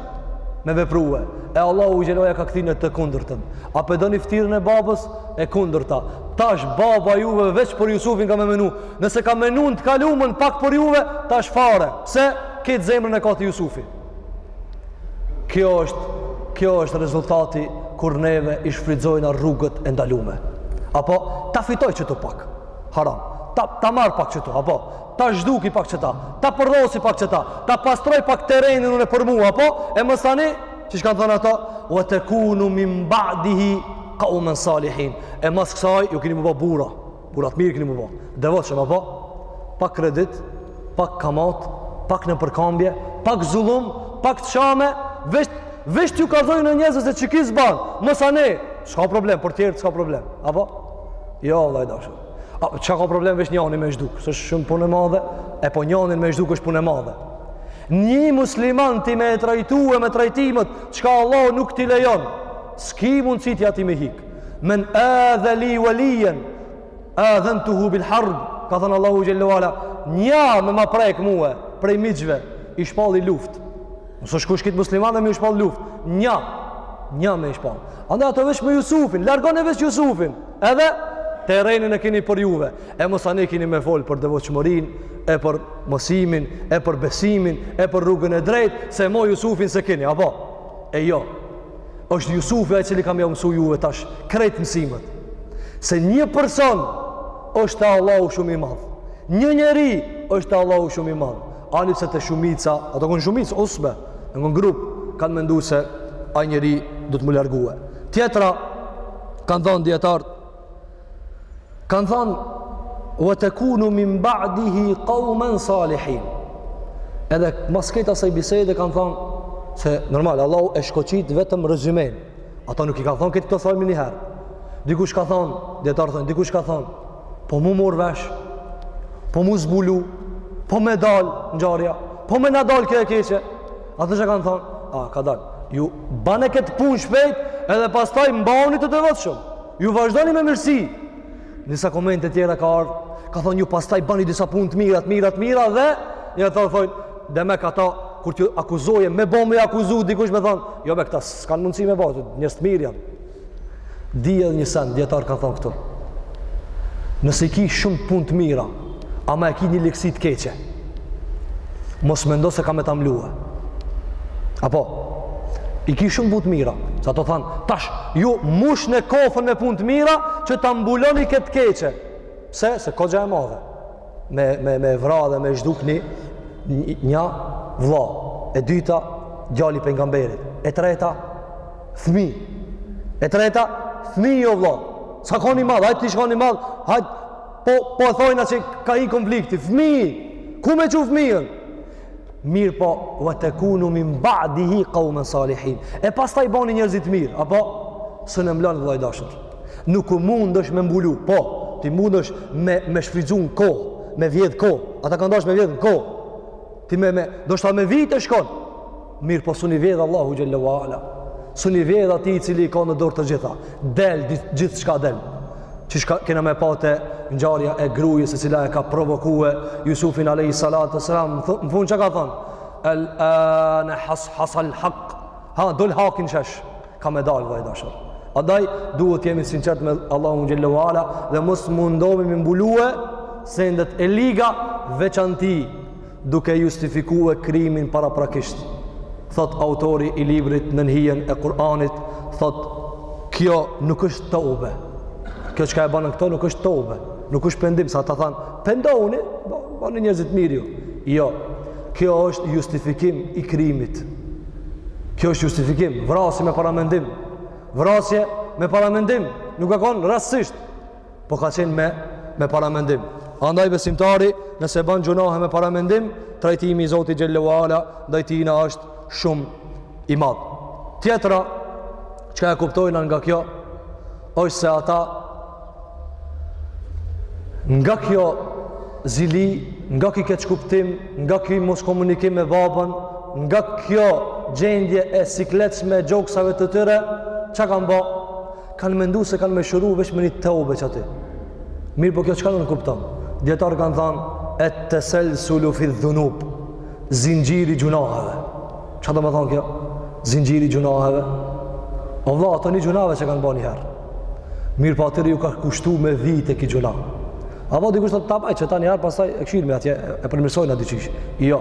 me veprue. E Allahu xhele ue ala e ka kthi në të kundërtën. A pe doni ftirën e babës? E kundërta. Tash baba juve veç për Jusufin ka me menu, Nëse ka menu n'të kalumën pak për juve, tash fare. Pse? Këtë zemrën e ka te Jusufi. Kjo është, kjo është rezultati kur neve i shfrytzojna rrugët e ndalume. Apo, ta fitoj qetu pak. Haram. Ta, ta marr pak qetu, apo, ta zhduki pak qeta, ta përdhosi pak qeta, ta pastroj pak terenin unë për mua, apo, e mas tani, çka kanë thënë ato, ue tekunu min ba'dihi kaumen salihin. E mas kësaj, ju kini m'u bë burra. Burra t'mirë keni m'u bë. Devotshëm apo? Pak kredit, pak kamatë, pak nëpërkambje, pak zullum, pak çame, veç veç ju kallzojna njerëzve se qiki s'ban, masanej. S'ka problem, për tjerët s'ka problem. Apo? Jo, vallahi i dashur. A çka ka problem veç njanin me zhduk, s'është shumë punë e madhe, e po njanin me zhduk është punë e madhe. Një musliman ti me e trajtue me trajtimet, çka Allah nuk t'i lejon. S'ki mundësi ti atij me hikë. Men adha li waliyan adhantuhu bil harb, ka thënë Allahu xhelle ue ala, një me ma prek mua prej miqve, i shpalli luftë. Nuk është kusht krejt muslimanve me ju shpall luftë. Një, një me i shpall. Andaj ato veç me Jusufin, largone veç Jusufin. Edhe terrenin e keni për juve. E masanej keni me fol për devotshmërin, e për mësimin, e për besimin, e për rrugën e drejtë, se mo Jusufin se keni, apo? E jo. është Jusufi ai i cili ka m'jau mësu juve tash krejt mësimet se një person është te Allahu shumë i madh një njeri është te Allahu shumë i madh ani pse te shumica ato konë shumicë usbe në konë grup kanë mendu se ai njeri do të m'u largue tjetra kanë thonë dijetarët Kanë thënë wa takunu min ba'dihi qauman salihin. Edhe mas krejt asaj bisede kanë thënë se normal Allahu e shkoqit vetëm rezumen. Ata nuk i kanë thënë këto të thojmë menjëherë. Dikush ka thënë, dijetarët thojnë, dikush ka thënë, po m'u marr vesh, po m'u zbulu, po me dal ngjarja, po me na dal kjo e keqe. Ata çka kanë thënë, a ka dal. Ju bane këtë punë shpejt edhe pastaj mbani të devotshëm. Ju vazhdoni me mirësi. Disa komente të tjera ka ardh, ka thonë ju pastaj bani disa punë të mira, të mira, të mira edhe ata thojnë, demek ata kur t'ju akuzojnë me bo me ju akuzu dikush me thonë, jo be këta s'kanë mundësi me bërë, njerëz të mirë janë. Dije edhe një sen, dijetarët kanë thonë këtu. Nëse i ki shumë punë të mira, ama e ki një ligësi të keqe. Mos mendo se ka me ta mlue. Apo, i ki shumë punë të mira. Se ata thanë, tash, ju mushne kofën me punë të mira, që ta mbuloni këtë të keqe. Pse, se koxha e madhe. Me, me, me vra dhe me zhduk ni, një vlla. E dyta, djali pejgamberit. E treta, fmi. E treta, fmi jo vlla. S'a kon i madh, hajt t'ish kon i madh, hajt, Po, po e thojna që ka i konflikti, fmi, ku me çu fminë? Mirëpo, wa takunu min ba'dihi qauman salihin. E pastaj boni njerëz të mirë, apo? S'e mblon vëlla i dashur. Nuk mundesh me mbulu, po, ti mundesh me, me shfrytëzu në kohë, me vjedh kohë. Ata kanë dash me vjedh në kohë. Ti me, me, ndoshta me vite shkon. Mirëpo s'un i vjedh Allahut xhelle ue ala. S'un i vjedh atij i cili i ka në dorë të gjitha. Del, gjithçka del. Çka kena me pa te ngjarja e grujës e cila e ka provokue Jusufin alejhi salatu ue selam. Në fund çka ka thonë? El ane hashasal haq. Ha, dol haki n'shesh. ka me dalë dhe i dashur. Andaj, duhet t'jemi sinqert me Allahun xhelle ue ala dhe mos mundomi me i mbulue sendet e liga veçanti duke justifikue krimin paraprakisht. Thot autori i librit Nën hijen e Kur'anit, thot kjo nuk është teube. Kjo çka e banën këto nuk është teube. Nuk është pendim, se ata thanë, pendohuni, bani njerëz t'mirë ju. Jo, kjo është justifikim i krimit. Kjo është justifikim, vrasje me paramendim. Vrasje me paramendim, nuk ka kon rastësisht, po ka qenë me me paramendim. Andaj besimtari, nëse ban gjunahe me paramendim, trajtimi i Zotit xhelle ue ala ndaj tina është shumë i madh. Tjetra, çka e kuptojna nga kjo? është se ata nga kjo zili, nga kjo keqkuptim, nga kjo moskomunikim me babën, nga kjo gjendje e sikletshme e gjoksave të tyre, çka kanë ba? Kanë mendu se kanë me shëru veç me një teube qaty. Mirëpo kjo çka nënkupton? Dijetarët kanë thënë et teselsul fi dhunub, zinxhiri gjunaheve. Ça domethonë kjo? Zinxhiri gjunaheve? O vlla, ato një gjunah veç e kanë ba njëherë. Mirëpo atyre ju ka kushtu me vite ki gjunah. A vlla, dikush thot ta baj qeta njëherë pastaj e kshyrmi atje, e përmirsojna diqysh. Jo,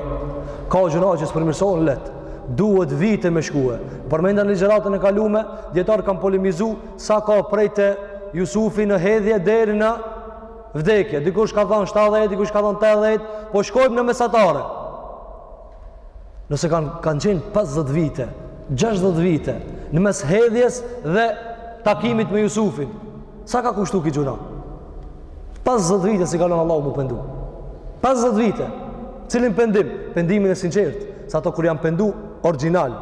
ka gjunahe që s'përmirsohen lehtë. Duhet vite me shkue. Përmenda n'ligjëratën e kalume, dijetarët kanë polemizu sa ka prej te Jusufi në hedhje deri në vdekje. Dikush ka thonë 70, dikush ka thonë 80, po shkojmë në mesatare. Nëse kanë kanë qenë 50 vite, 60 vite në mes hedhjes dhe takimit me Jusufin, sa ka kushtu ki gjunah? 50 vite s'i ka lon Allahu m'u pendu. 50 vite. Cilin pendim? Pendimin e sinqertë. Se ato kur janë pendu origjinal,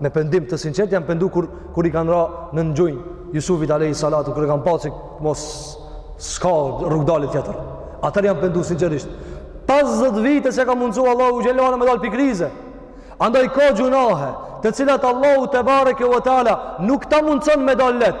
me pendim të sinqert janë pendu kur kur i kanë ra në gjunj Jusufit alejhi salatu kur e kanë pa se mo s'ka rrugëdalje tjetër. Atëherë janë pendu sinqerisht. 50 vite s'e ka mundsu Allahu xhelle ue ala me dal pi krize. Andaj ka gjunahe, të cilat Allahu tebareke ve teala nuk ta mundson me dal leht.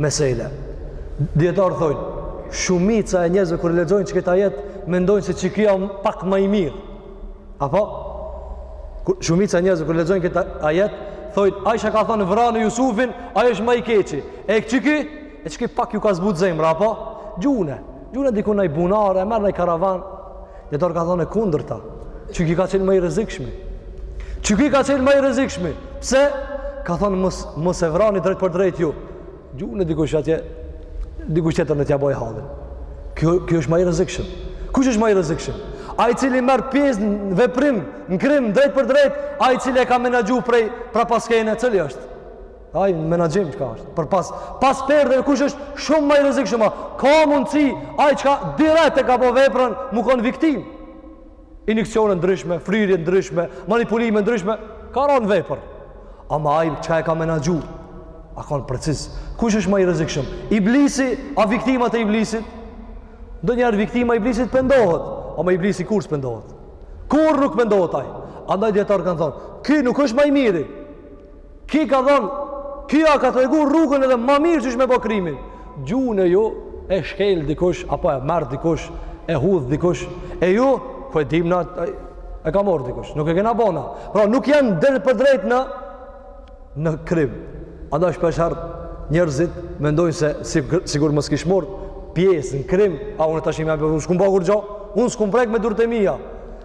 Mesela. Dijetarët thonë, shumica e njerëzve kur e lexojnë qeta ajet, mendojnë se qiki është pak më i mirë. Apo shumica e njerëzve kur e lexojnë këtë ajet, thonë, ai çka ka thënë vrane Jusufin, ai është më i keqi. E qiki, e qiki pak ju ka zbut zemra, apo gjune. Gjune diku naj bunar, e merr naj karavan, Dijetarët kanë thonë e kundërta. Qyki ka qenë më i rrezikshmi. Qyki ka qenë më i rrezikshmi. Pse? Ka thonë mos mos e vrani drejtpërdrejt ju. Gjune diku atje dikush tjetër ne t'ja bojë hallin. Kjo kjo është më i rrezikshëm. Kush është më i rrezikshëm? Ai i cili merr pjesë në veprim, në krim drejtpërdrejt, ai i cili e ka menaxhu prej prapaskene, cili është? Ai menaxhim çka është? Për pas pas perdheve kush është shumë ma i rrezikshëm? Ka mundsi ai çka direkt e ka bo veprën, mu kon viktim. Injeksione ndryshme, fryrje ndryshme, manipulime ndryshme, ka ra n'vepër. Ama ai çka e ka menaxhu? A kon preciz? Kush është ma i rrezikshëm? Iblisi a viktima e iblisit? Ndonjëherë viktima e iblisit pendohet, ama iblisi kurr s'pendohet. Kurr nuk pendohet ai? Andaj dijetarët kan thon, ky nuk është ma i miri. Ki ka dhon, ki ja ka tregu rrugën edhe ma mirë qysh me bo krimin. Gjune ju, e shkel dikush, apo e merr dikush, e hudh dikush, e ju, ku e dimna, e ka marr dikush, nuk e kena bo na. Pra nuk janë drejtpërdrejt në, në krim. Andaj shpeshherë njerëzit mendojnë se si, sikur me s'kish marr pjesë në krim, a unë të ashtë i me e përru, s'kum ba kurgjo, unë s'kum prek me durët e mia.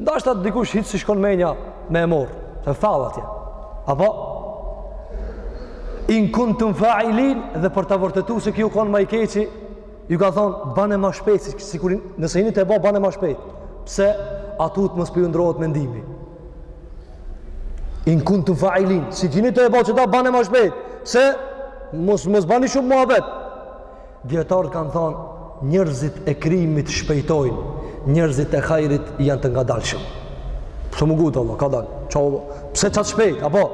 Ndoshta dikush hiç s'i shkon menja me e marr, te dalë atje. Apo? In kuntum failin dhe për ta vërtetu se ky u kon ma i keqi, ju ka thonë, bane ma shpejt, si, sikur, nëse jini tu e bo, bane ma shpejt. Pse? A tut mos po ju ndrrohet mendimi. In kuntum failin, si jini tu e bo qëta, bane ma shpejt. Pse? Mos, mos bani shumë muhabet. Dijetarët kanë thonë, njerëzit e krimit shpejtojnë, njerëzit e hajrit janë të ngadalshëm. Pse m'u ngut, o vlla, kadal? Qa, pse qaq shpejt, apo?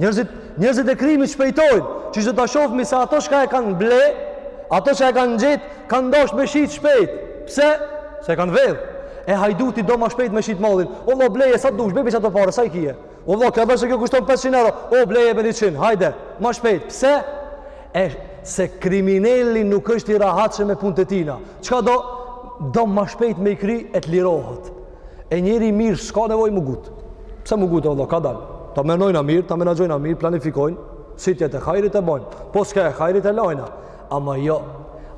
Njerëzit, njerëzit e krimit shpejtojnë, që do ta shofmi se ato çka e kanë ble, ato çka e kanë nxit, kanë dash me shit shpejt. Pse? Se e kanë vjedh. E hajduti do ma shpejt me shit mallin. O, vlla, bleje, sa të dush, bjemi ato pare, sa i kije? O, vlla, kjo dhe se kjo kushton 500 euro. O, bleje, me 100, hajde, ma shpejt. Pëse? e se krimineli nuk është i rahatshëm me punët e tina. Çka do do ma shpejt me i kry e të lirohet. E njeri i mirë s'ka nevojë m'u ngut. Pse m'u ngut o vlla kadal. Ta menojna mirë, ta menaxhojna mirë, planifikojnë, si t'jet e hajrit e bojnë. Po s'ka e hajrit e lajna. Ama jo.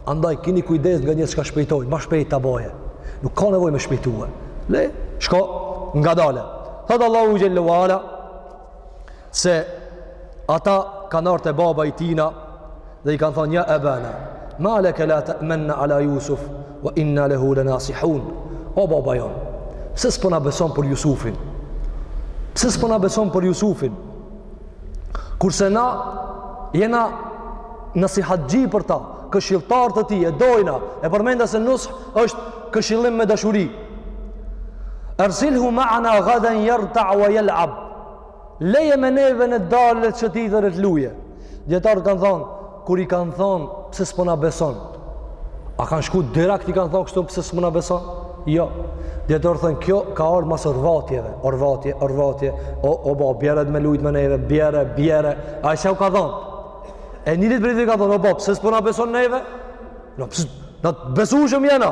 Andaj kini kujdes nga njerëz çka shpejtojnë, ma shpejt ta boje. Nuk ka nevojë me shpejtue. Le, shko ngadale. Thot Allahu xhallahu ala, se ata kanë ardh te baba i tina dhe i kanë thonë ja ebana ma laka la ta'manna ala yusuf wa inna lahu lanasihun o baba jon pse s'po na beson për Jusufin pse s'po na beson për Jusufin kurse na jena nasihatxhi për ta këshilltar të tij e dojna e përmenda se nus'h është këshillim me dashuri Ersilhu ma'ana gadan jarta wa jel'ab Leje me neve në dalë që ti dhe luje. Dijetarët kanë thonë, kur i kanë thonë, pse s'po na beson? A kanë shku direkt i kanë thonë kështu, pse s'po na beson? Jo. Dijetarët thonë, kjo ka ardhë mas orvatjeve, orvatje, orvatje, o ba, bjere me lujt me neve, bjere, bjere, ai s'ja u ka dhonë. E një ditë i kanë thonë, o ba, pse s'po na beson neve? Na, pse, na të besushëm jena.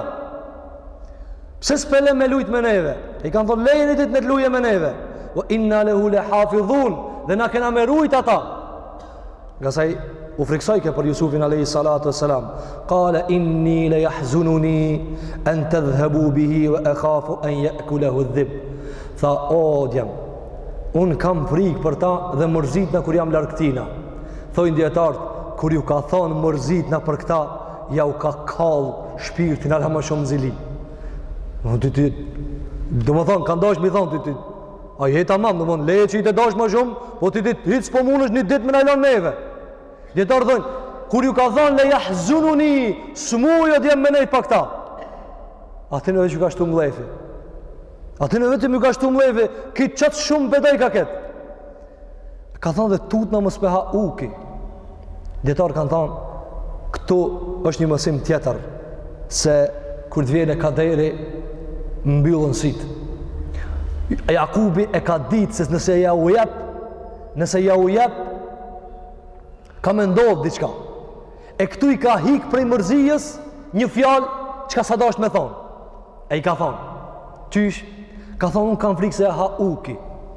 Pse s'po e le me lujt me neve? I kanë thonë, leje një ditë le të luje me neve. Ve inna lehu le hafidhun, dhe na kena me rujt ata. Ngase ai u friksojke për Jusufin alejhi salatu ve selam. Kale inni le jahzununi, en tedhhebu bihi, ve ekhafu en je'kulehu dhib. Tha, o djem, unë kam frikë për ta dhe mërzitna kur jam larg tina. Thojnë dijetarët, kur ju ka thonë mërzitna për këta, ja u ka kalë shpirtin ala më shumë zili. Do të thotë, domethonë, kanë dashtë me i thonë ti, ti, a je taman, domethonë, leje që i të dashtë më shumë po ti hiç s'po munesh një ditë me na e lon neve Dijetarët thonë, kur ju ka thonë le jahzununi, s'muj o djem me nejtë pa këta Atyne veç ju ka shtu mllefi, atyne vetëm ju ka shtu mllefi Ky qaq shumë po e dojka ketë Ka thonë dhe tutna mos po e ha uki. Dijetarët kanë thonë, këtu është një mësim tjetër, se kur të vjen kaderi, mbyllen sytë. Jakubi e ka ditë se nëse ja u jep, nëse ja u jep, ka me ndodhë diçka. E këtu i ka hikë prej mërzijës një fjalë çka s'a dashtë me thonë. E i ka thonë, qysh, ka thonë unë kam frikë se e ha uki.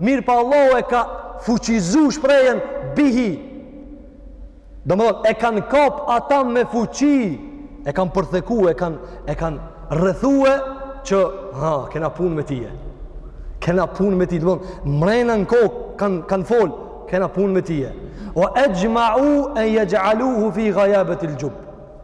Mirëpo Allahu e ka fuqizu shprehjen bihi. Domthon e kanë kap ata me fuqi, e kanë përtheku, e kanë e kanë rrethue që ha, kena punë me tije. Kena punë me tije, domthon mrena në kokë kanë kanë fol, kena punë me tije. Wa ajma'u an yaj'aluhu fi ghayabati al-jub.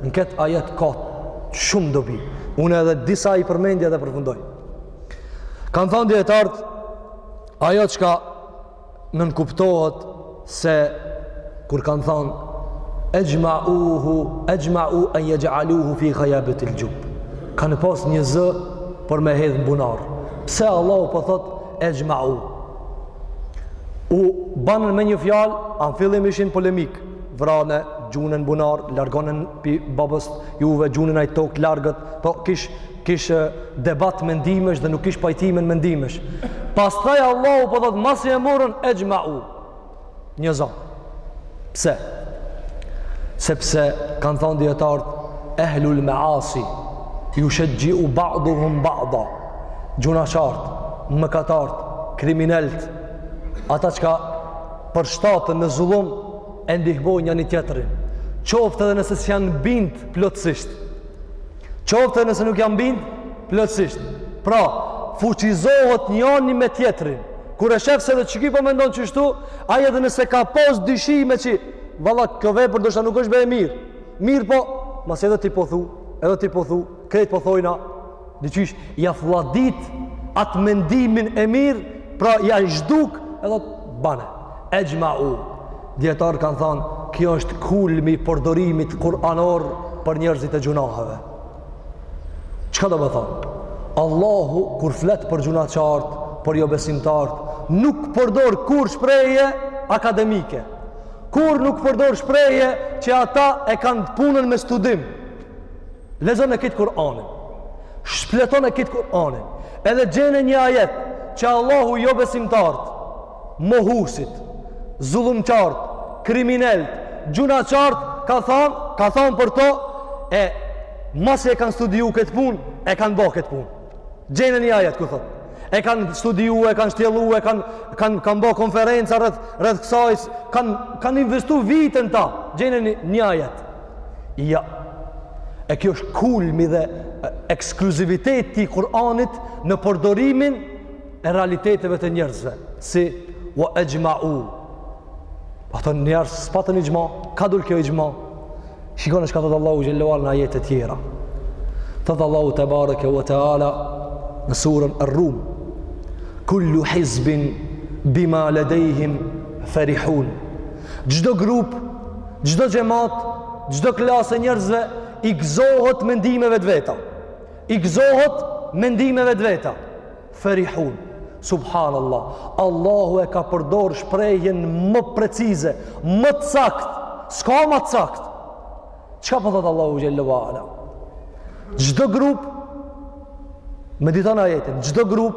Në këtë ajet ka shumë dobi. Unë edhe disa i përmendi dhe përfundoj. Kanë thonë dijetarët, ajo çka nënkuptohet se kur kanë thonë exhmeu, exhmeu en jexhaluhu fi gajabetil xhub. Kanë pas një zë për me hedhë në bunar. Pse Allah po thotë e gjma u? U banë me një fjalë, a në fillim ishin polemikë. vrane gjune n'bunar largone pi babës juve gjune n'naj tok t'largët po kish kish debat mendimesh dhe nuk kish pajtimin mendimesh pastaj Allahu po thot masi e murën exhmau një zon pse sepse kanë thonë dijetartë ehlul measi jushexhiu ba'duhum ba'da gjynahqartë mëkatartë krimineltë ata çka përshtaten në zullum e ndihmojnë njani tjetrin, qoftë edhe nëse s'janë bind plotësisht. Qoftë edhe nëse nuk janë bind plotësisht. Pra, fuqizohet njani me tjetrin. Kur e shef se edhe qiky po mendon qështu, ai edhe nëse ka pas dyshime që valla kjo vepër ndoshta nuk është be e mirë. Mirëpo, masi edhe ti po thu, edhe ti po thu, Krejt po thojna, dhe qysh, ja fladit atë mendimin e mirë, pra ja zhduk, e thot, bane, exhmau. Dijetarët kanë thanë, kjo është kulmi i përdorimit kuranor për njerëzit e gjynaheve. Çka domethanë? Allahu, kur flet për gjynahqartë, për jobesimtartë, nuk përdor kurr shprehje akademike. Kurr nuk përdor shprehje që ata e kanë punën me studim Lexone kët Kur'anin. Shfletone kët Kur'anin. Edhe gjene një ajet që Allahu jobesimtart, mohusit, zullumqart, kriminelt, gjynahqart, ka than, ka than për to, e masi e kanë studiu këtë pun, e kanë bo këtë pun. Gjene një ajet, ku thot. E kanë studiu, e kanë shtjellu, e kanë kan, kan bo konferenca rreth, rreth kësaj, kanë kan investu vite n'ta. Gjene një, një ajet. Ja, e kjo është kulmi dhe ekskluziviteti i Kur'anit në përdorimin e realiteteve të njerëzve, si ve exhmau. Ata njerëz s'patën ixhma, ka dul kjo ixhma. Shikoni çka thot Allahu xhelle ve ala në ajete të tjera. Thot Allahu tebareke ve teala në surën Er-Rum. Kullu hizbin bima ledejhim ferihun. Çdo grup Çdo xhemat, çdo klasë e njerëzve i gëzohet mendimeve të veta. I gëzohet mendimeve të veta. Ferihun. Subhanallah. Allahu e ka përdor shprehjen më precize, më të saktë. S'ka më të saktë. Çka po thot Allahu xhelle ve ala? Çdo grup meditone ajetin, çdo grup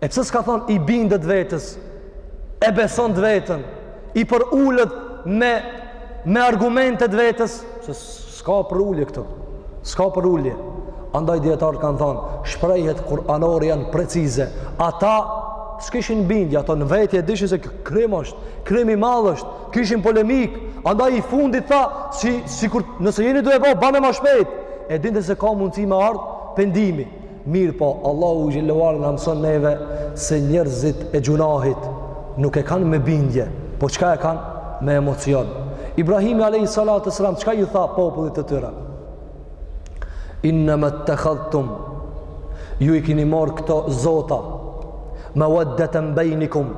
E pse s'ka thonë i bindet vetes, e beson të vetën, i përulet me, me argumente t'vetes, se s'ka përulje këtu, s'ka përulje. Andaj dijetarët kanë thonë, shprehjet kuranore janë precize, ata s'kishin bindje, ata në vete e dishin se krim është, krim i madh është, kishin polemikë, andaj i fundit tha, si, sikur nëse jeni tu e bo, bane ma shpejt, e dinte se ka mundësi me ardh pendimi, Mirë po, Allahu Xhelle ve ala na mëson neve se njërzit e gjunahit nuk e kanë me bindje, po çka e kanë me emocion. Ibrahimi alejhi salatu ve selam, çka ju tha popullit të tyra? Innema ttekhadhtum, ju i kini morë këto zota, meweddete bejnikum,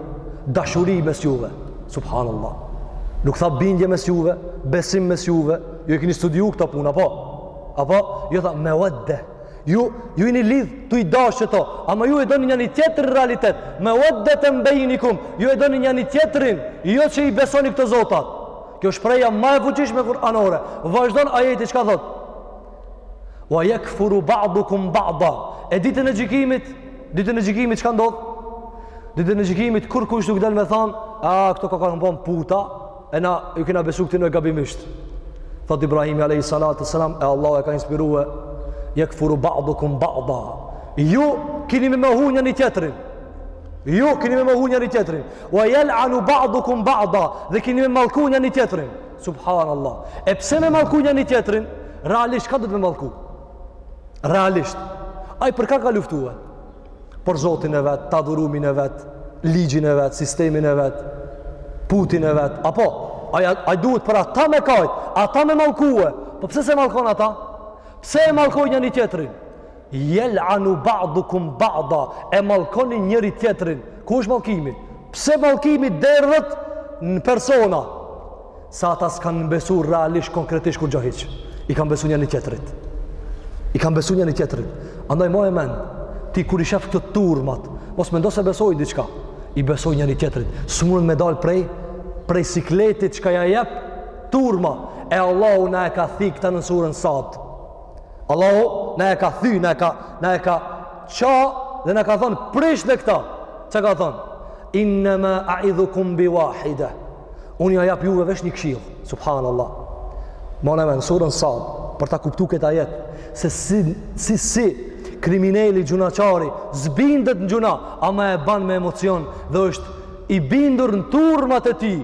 dashuri mes juve. Subhanallah. Nuk tha bindje mes juve, besim mes juve, ju i kini studiu këto puna, po? Apo, jo, tha mewedde, Ju, ju jeni lidh, tu i dash qëto, ama ju e doni njani tjetrin realitet, meweddete bejnikum, ju e doni njani tjetrin, jo që i besoni këto zota. Kjo shprehja ma e fuqishme kuranore, vazhdon ajeti çka thot, wa jekfuru ba'dukum ba'da, e ditën e gjykimit, ditën e gjykimit çka ndodh, ditën e gjykimit, kurkush nuk del me than, a, këto kan kanë puta, E na ju kena besu këtyne gabimisht. Thot Ibrahimi alayhi salatu selam e Allahu e ka inspiruar yakfuru ba'dukum ba'da. Ju keni me mohu njani tjetrin. Ju keni me mohu njani tjetrin. Wa yal'anu ba'dukum ba'da dhe keni me mallku njani tjetrin. Subhanallah. E pse me mallku njani tjetrin? Realisht ka duhet me mallku. Realisht. Ai për ka ka luftue? për Zotin e vet, t'adhurumin e vet, ligjin e vet, sistemin e vet, putin e vet. Apo, ai ai duhet për ata me kajt, ata me mallkue. Po pse s'e mallkon ata? Pse e mallkojnë njëri tjetrin? Jel anu ba'dukum ba'da, e mallkoni njëri tjetrin. Ku është mallkimi? Pse mallkimi derdhet në persona? Se ata s'kanë besu realisht, konkretisht kurgjo hiç. I kanë besu njani tjetrit. I kanë besu njani tjetrit. Andaj maje men, ti kur i shef këto turmat, mos mendo se besojn diçka. I besojn njani tjetrit. S'munden me dalë prej, prej sikletit çka ja jep turma. E Allahu na e ka thy këta në suren Sad. Allahu na e ka thy, na e ka, na e ka ça dhe na ka thonë prishne këta. Çka ka thonë? Innema a'idhukum bi wahide. Unë ja jap juve veç një këshillë. Subhanallah. Mone men suren Sad, për ta kuptu këtë ajet, se si, si, si, krimineli, gjunahqari, s'bindet në gjunah, ama e ban me emocion dhe është i bindur në turmat e tij.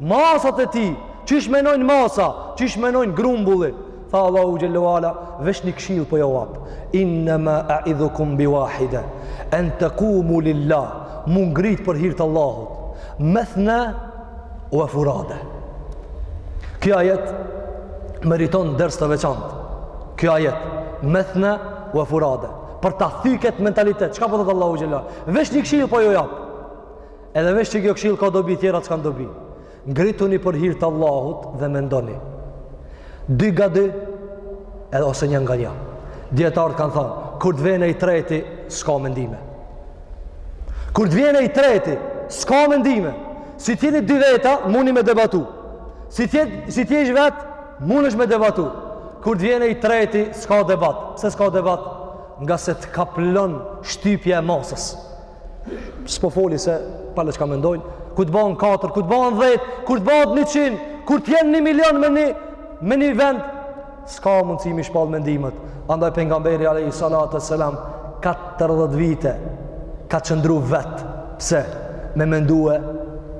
Masat e tij, çish menojnë masa, çish menojnë grumbullin. Tha Allahu xhelle ue ala, veç një këshill po ju jap. Inna ma a'idhukum bi wahida an taqumu lillah. Mu ngrit për hir të Allahut. Mathna wa furada. Kjo ajet meriton ders të veçantë. Kjo ajet methna wa furada. Për ta thy ket mentalitet, çka po thot Allahu xhelle ue ala? Veç një këshill po ju jap. Edhe veç kjo këshill ka dobi tjerat s'kanë dobi. Ngrituni për hir të Allahut dhe mendoni. Dy nga dy, edhe ose një nga një. Dijetarët kanë thonë, kur të vjen i treti, s'ka mendime. Kur të vjen i treti, s'ka mendime. Si t'jeni dy veta, muni me debatu. Si t'jeni si t'jesh vetë, munesh me debatu. Kur të vjen i treti, s'ka debat. Pse s'ka debat? Ngase të kaplon shtypja e masës. s'po foli se pale çka mendojnë, kur të bëhen 4, kur të bëhen 10, kur të bëhet 100, kur të jenë 1 milion me një, me një vend, s'ka mundësi m'i shpall mendimet. Andaj pejgamberi alejhi salatu ue selam, 40 vite ka qëndru vetë. Pse? Me mendue,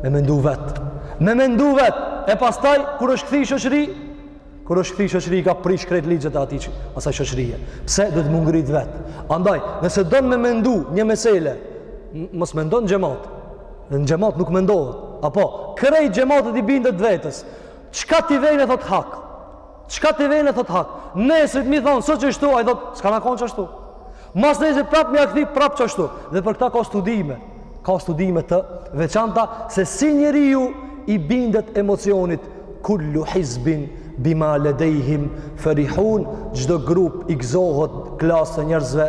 me mendu vetë. Me mendu vetë. E pastaj, kur është kthy n'shoqëri, Kur është kthy n'shoqëri ka prish krejt ligjet e atij asaj shoqërie. Pse duhet mu ngrit vet? Andaj, nëse don me mendu një mesele, mos mendo n'xhemat. Në xhemat nuk mendohet. Apo krejt xhemati i bindet vetës. Çka t'i vejnë e thot hak. Çka t'i vejnë e thot hak. Nesër m'i thon s'o çështu, ai thot s'kana kon çashtu. Masnesër prap m'ia kthy prap çashtu. Dhe për këtë ka studime, ka studime të veçanta se si njeriu i bindet emocionit kullu hizbin bima ledejhim ferihun çdo grup i gëzohet klasë të njerëzve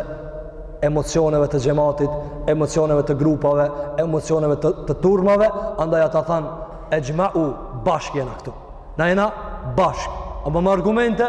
emocioneve të xhematit emocioneve të grupave emocioneve të, të turmave andaj ata than exhmau bashkë jena këtu na jena bashkë ama me argumente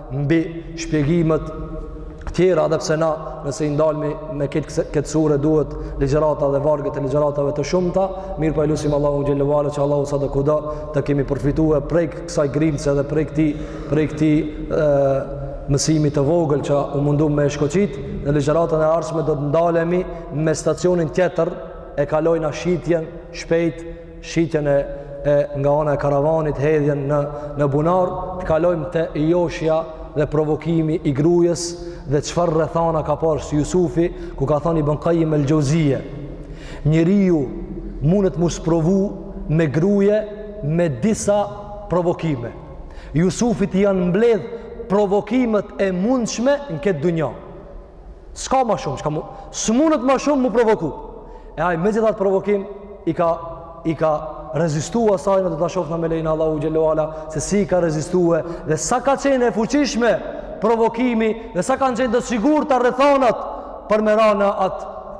mbi shpjegimet tjera edhe pse na nëse i ndalmi me këtë këtë sure duhet ligjërata dhe vargjet e ligjëratave të shumta, mirëpo e lusim Allahun xhelle ue ala që Allahu sadokudo të kemi përfituar prej kësaj grimce dhe prej këtij prej këtij mësimi të vogël që u mundum me shkoqit, në ligjëratën e ardhshme do të ndalemi me stacionin tjetër e kalojna shitjen shpejt shitjen e, e nga ana e karavanit hedhjen në në bunar, të kalojmë te joshja dhe provokimi i grujes dhe çfarë rrethana ka pas Jusufi, ku ka thënë Ibn Kajjim el-Xheuzije. Njeriu mundet mu sprovu me gruje me disa provokime. Jusufit i janë mbledh provokimet e mundshme në këtë dunja. S'ka ma shumë, çka, s'mundet ma shumë m'u provoku. E ai me gjithë atë provokim, i ka, i ka rezistu asaj na do ta shofim na me lejnë Allahu xhelle ue ala, se si i ka rezistue, dhe sa ka qenë e fuqishme provokimi, dhe sa kanë qenë të sigurta rrethanat për me ra në atë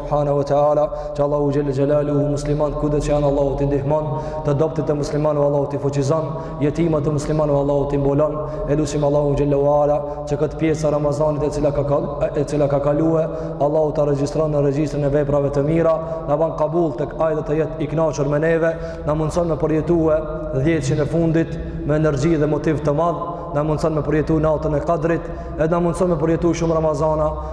subhanahu wa taala që Allahu xhelle xhelaluhu muslimanët kudo që janë Allahu t'i ndihmon, të dobtit e muslimanëve Allahu t'i fuqizon, jetimat e muslimanëve Allahu t'i mbulon e lusim Allahu xhelle wa ala që këtë pjesë Ramazanit e cila ka kal, e cila ka kaluar Allahu ta regjistron në regjistrin e veprave të mira na ban kabull tek ai dhe të jetë i kënaqur me neve na mundson me përjetue 10-shin e fundit me energji dhe motiv të madh na mundson me përjetu natën e kadrit e na mundson me përjetu shumë Ramazana